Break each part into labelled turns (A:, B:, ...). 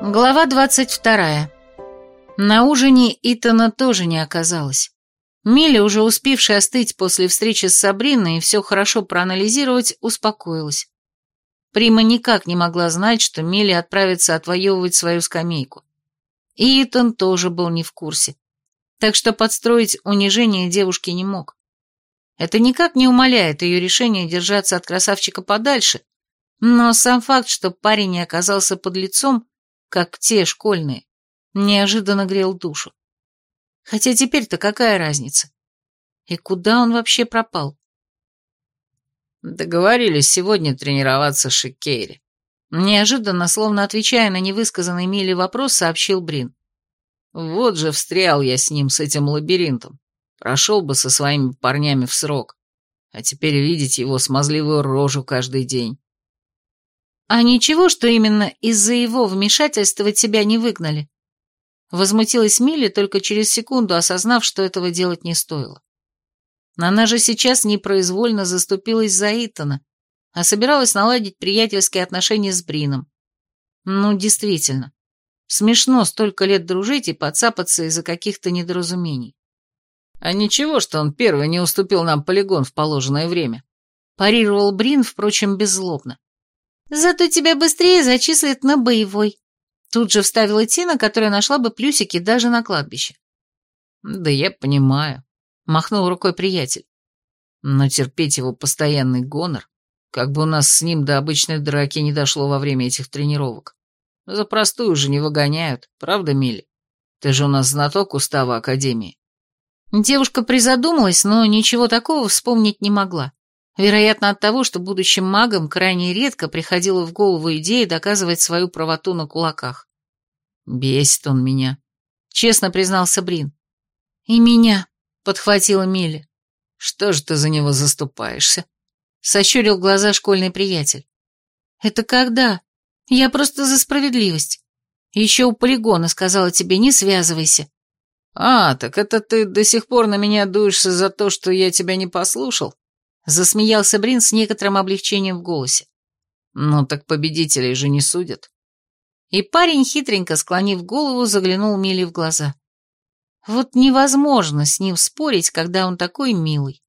A: Глава 22. На ужине Итана тоже не оказалось. Миля, уже успевшая остыть после встречи с Сабриной и все хорошо проанализировать, успокоилась. Прима никак не могла знать, что Милли отправится отвоевывать свою скамейку. И Итан тоже был не в курсе. Так что подстроить унижение девушки не мог. Это никак не умаляет ее решение держаться от красавчика подальше, но сам факт, что парень не оказался под лицом, как те школьные, неожиданно грел душу. Хотя теперь-то какая разница? И куда он вообще пропал?
B: Договорились сегодня тренироваться с Шикейри.
A: Неожиданно, словно отвечая на невысказанный Миле вопрос, сообщил Брин.
B: Вот же встрял я с ним, с этим лабиринтом. Прошел бы со своими парнями в срок. А теперь видеть его смазливую рожу каждый день.
A: А ничего, что именно из-за его вмешательства тебя не выгнали? Возмутилась Милли, только через секунду осознав, что этого делать не стоило. Она же сейчас непроизвольно заступилась за Итана, а собиралась наладить приятельские отношения с Брином. Ну, действительно, смешно столько лет дружить и подцапаться из-за каких-то недоразумений.
B: А ничего, что он первый не уступил нам полигон в положенное время.
A: Парировал Брин, впрочем, беззлобно. Зато тебя быстрее зачислят на боевой. Тут же вставила Тина, которая нашла бы плюсики даже на кладбище.
B: Да я понимаю, махнул рукой приятель. Но терпеть его постоянный гонор, как бы у нас с ним до обычной драки не дошло во время этих тренировок. За простую же не выгоняют, правда, Милли? Ты же у нас знаток устава Академии.
A: Девушка призадумалась, но ничего такого вспомнить не могла. Вероятно, от того, что будущим магам крайне редко приходила в голову идея доказывать свою правоту на кулаках.
B: «Бесит он меня», — честно признался Брин.
A: «И меня», — подхватила Милли.
B: «Что же ты за него заступаешься?»
A: — сощурил глаза школьный приятель. «Это когда? Я просто за справедливость. Еще у полигона сказала тебе, не связывайся».
B: «А, так это ты до сих пор на меня дуешься за то, что я тебя не послушал?» Засмеялся Брин с некоторым облегчением в голосе. «Ну так победителей же не судят».
A: И парень, хитренько склонив голову, заглянул Миле в глаза. Вот невозможно с ним спорить, когда он такой милый.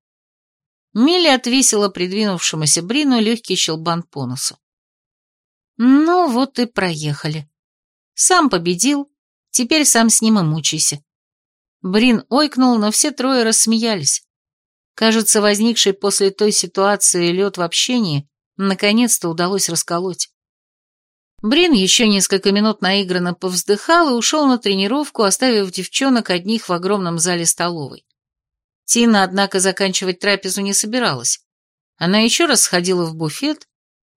A: Милли отвесила придвинувшемуся Брину легкий щелбан по носу. Ну вот и проехали. Сам победил, теперь сам с ним и мучайся. Брин ойкнул, но все трое рассмеялись. Кажется, возникший после той ситуации лед в общении наконец-то удалось расколоть. Брин еще несколько минут наигранно повздыхал и ушел на тренировку, оставив девчонок одних в огромном зале столовой. Тина, однако, заканчивать трапезу не собиралась. Она еще раз сходила в буфет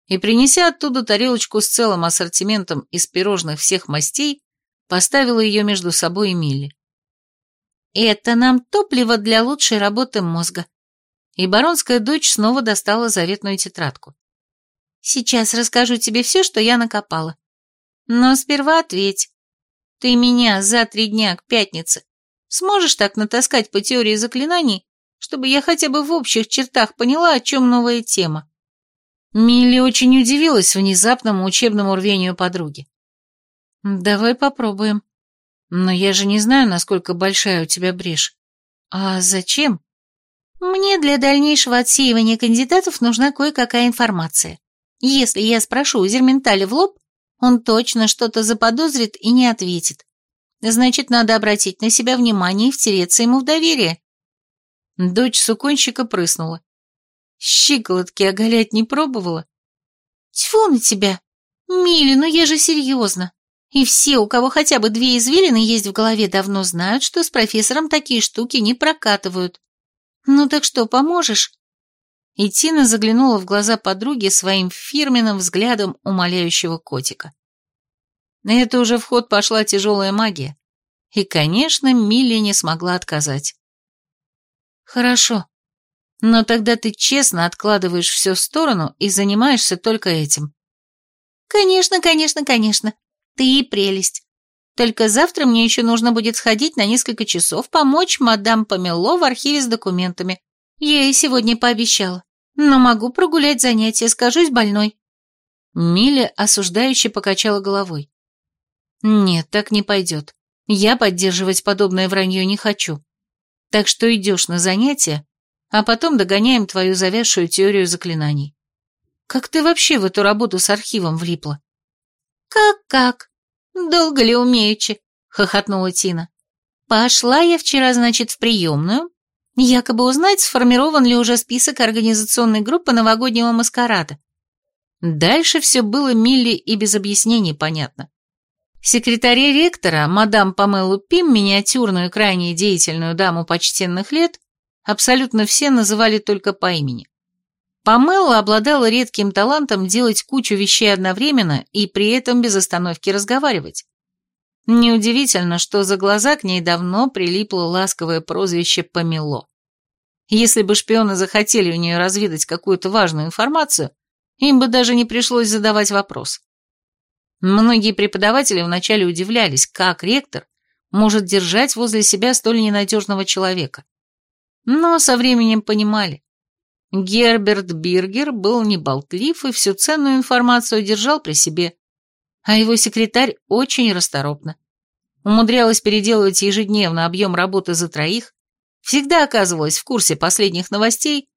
A: и, принеся оттуда тарелочку с целым ассортиментом из пирожных всех мастей, поставила ее между собой и Милли. «Это нам топливо для лучшей работы мозга», и баронская дочь снова достала заветную тетрадку. «Сейчас расскажу тебе все, что я накопала. Но сперва ответь. Ты меня за три дня к пятнице сможешь так натаскать по теории заклинаний, чтобы я хотя бы в общих чертах поняла, о чем новая тема?» Милли очень удивилась внезапному учебному рвению подруги. «Давай попробуем. Но я же не знаю, насколько большая у тебя брешь. А зачем?» Мне для дальнейшего отсеивания кандидатов нужна кое-какая информация. Если я спрошу у Зерменталя в лоб, он точно что-то заподозрит и не ответит. Значит, надо обратить на себя внимание и втереться ему в доверие. Дочь суконщика прыснула. Щиколотки оголять не пробовала? Тьфу на тебя! Мили, ну я же серьезно. И все, у кого хотя бы две извилины есть в голове, давно знают, что с профессором такие штуки не прокатывают. «Ну так что, поможешь?» И Тина заглянула в глаза подруги своим фирменным взглядом умоляющего котика. На это уже в ход пошла тяжелая магия. И, конечно, Милли не смогла отказать. «Хорошо. Но тогда ты честно откладываешь все в сторону и занимаешься только этим». «Конечно, конечно, конечно. Ты прелесть. Только завтра мне еще нужно будет сходить на несколько часов, помочь мадам Памело в архиве с документами. Я ей сегодня пообещала. Но могу прогулять занятия, скажусь больной». Миля осуждающе покачала головой. Нет, так не пойдет. Я поддерживать подобное вранье не хочу. Так что идешь на занятия, а потом догоняем твою завязшую теорию заклинаний. Как ты вообще в эту работу с архивом влипла? Как-как? Долго ли умеючи? Хохотнула Тина. Пошла я вчера, значит, в приемную, якобы узнать, сформирован ли уже список организационной группы новогоднего маскарада. Дальше все было Милли и без объяснений понятно. Секретаре ректора, мадам Памелу Пим, миниатюрную, крайне деятельную даму почтенных лет, абсолютно все называли только по имени. Памела обладала редким талантом делать кучу вещей одновременно и при этом без остановки разговаривать. Неудивительно, что за глаза к ней давно прилипло ласковое прозвище Памело. Если бы шпионы захотели у нее разведать какую-то важную информацию, им бы даже не пришлось задавать вопрос. Многие преподаватели вначале удивлялись, как ректор может держать возле себя столь ненадежного человека. Но со временем понимали. Герберт Биргер был неболтлив и всю ценную информацию держал при себе, а его секретарь очень расторопна. Умудрялась переделывать ежедневно объем работы за троих, всегда оказывалась в курсе последних новостей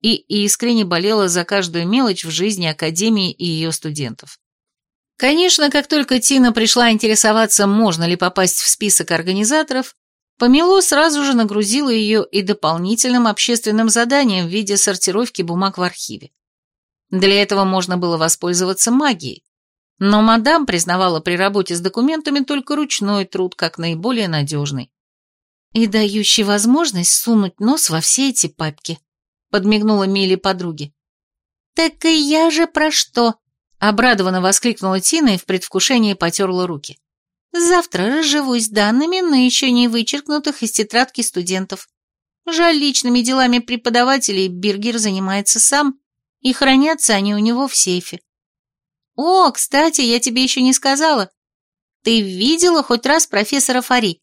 A: и искренне болела за каждую мелочь в жизни Академии и ее студентов. Конечно, как только Тина пришла интересоваться, можно ли попасть в список организаторов, Помело сразу же нагрузила ее и дополнительным общественным заданием в виде сортировки бумаг в архиве. Для этого можно было воспользоваться магией, но мадам признавала при работе с документами только ручной труд как наиболее надежный. «И дающий возможность сунуть нос во все эти папки», — подмигнула Милли подруге. «Так и я же про что?» — обрадованно воскликнула Тина и в предвкушении потерла руки. «Завтра разживусь данными, но еще не вычеркнутых из тетрадки студентов. Жаль, личными делами преподавателей Биргер занимается сам, и хранятся они у него в сейфе. «О, кстати, я тебе еще не сказала. Ты видела хоть раз профессора Фари?»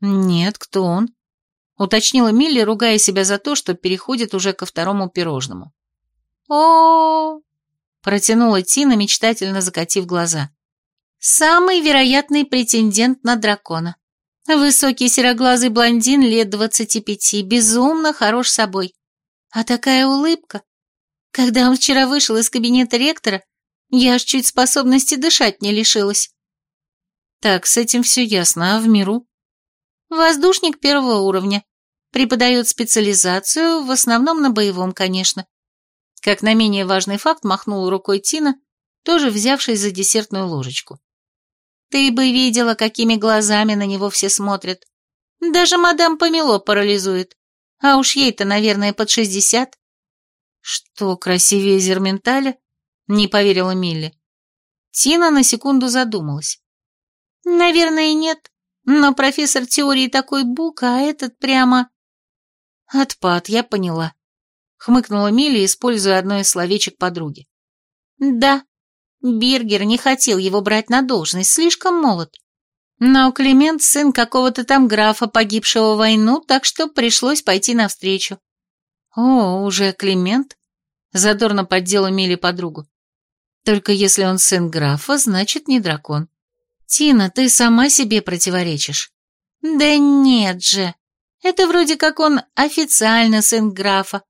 A: «Нет, кто он?» — уточнила Милли, ругая себя за то, что переходит уже ко второму пирожному. о, протянула Тина, мечтательно закатив глаза. «Самый вероятный претендент на дракона. Высокий сероглазый блондин лет двадцати пяти, безумно хорош собой. А такая улыбка. Когда он вчера вышел из кабинета ректора, я аж чуть способности дышать не лишилась. Так, с этим все ясно, а в миру? Воздушник первого уровня. Преподает специализацию, в основном на боевом, конечно. Как на менее важный факт махнула рукой Тина, тоже взявшись за десертную ложечку. Ты бы видела, какими глазами на него все смотрят. Даже мадам Помело парализует. А уж ей-то, наверное, под шестьдесят. Что, красивее Зерменталя? Не поверила Милли. Тина на секунду задумалась. Наверное, нет. Но профессор теории такой бук, а этот прямо... Отпад, я поняла. Хмыкнула Милли, используя одно из словечек подруги. Да, Биргер не хотел его брать на должность, слишком молод. Но Климент сын какого-то там графа, погибшего в войну, так что пришлось пойти навстречу. О, уже Климент? Задорно поддела Милли подругу. Только если он сын графа, значит не дракон. Тина, ты сама себе противоречишь. Да нет же. Это вроде как он официально сын графа.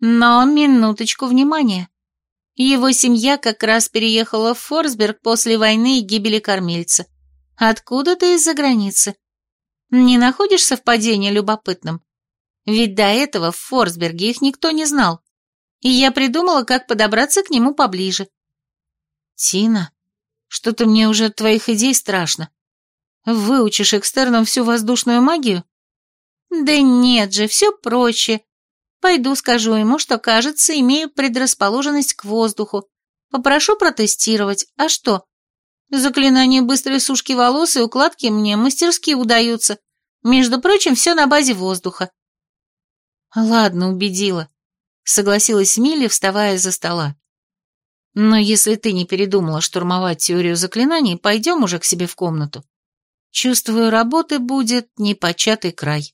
A: Но минуточку внимания. Его семья как раз переехала в Форсберг после войны и гибели кормильца. Откуда-то из-за границы. Не находишь совпадения любопытным? Ведь до этого в Форсберге их никто не знал. И я придумала, как подобраться к нему поближе. «Тина, что-то мне уже от твоих идей страшно. Выучишь экстерном всю воздушную магию?» «Да нет же, все проще. Пойду скажу ему, что, кажется, имею предрасположенность к воздуху. Попрошу протестировать. А что? Заклинания быстрой сушки волос и укладки мне мастерски удаются. Между прочим, все на базе воздуха». «Ладно, убедила», — согласилась Милли, вставая из-за стола. Но если ты не передумала штурмовать теорию заклинаний, пойдем уже к себе в комнату. Чувствую, работы будет непочатый край.